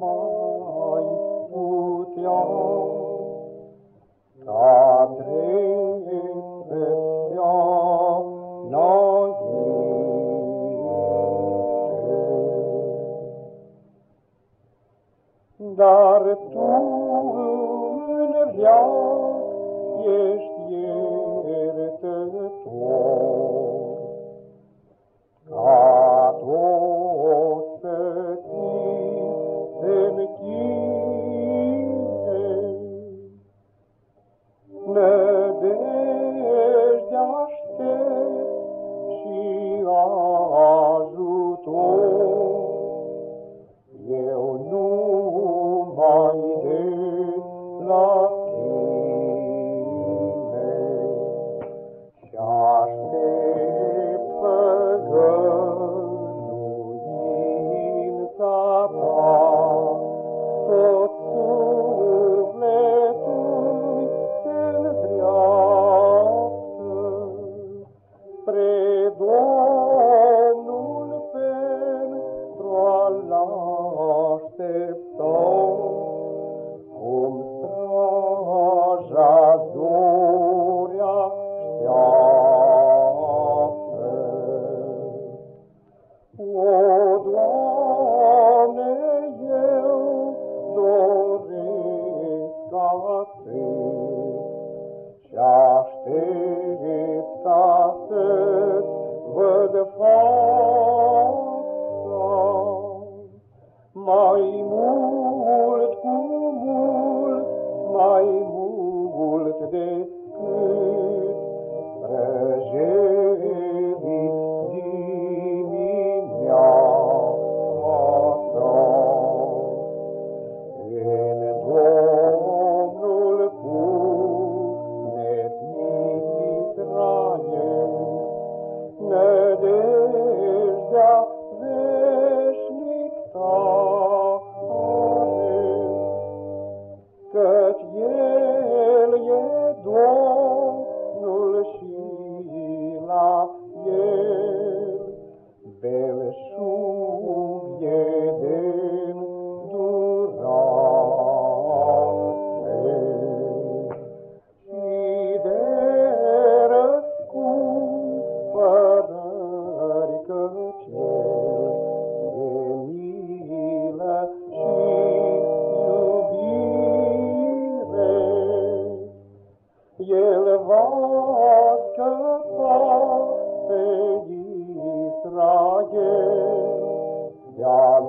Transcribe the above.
mai putea. Ca drepte Dar tu în viață ești Domnul pentru a-L aștepta, cum straja durea șteaptă. Mai mult cu mult, mai mult decât pe Israel, iar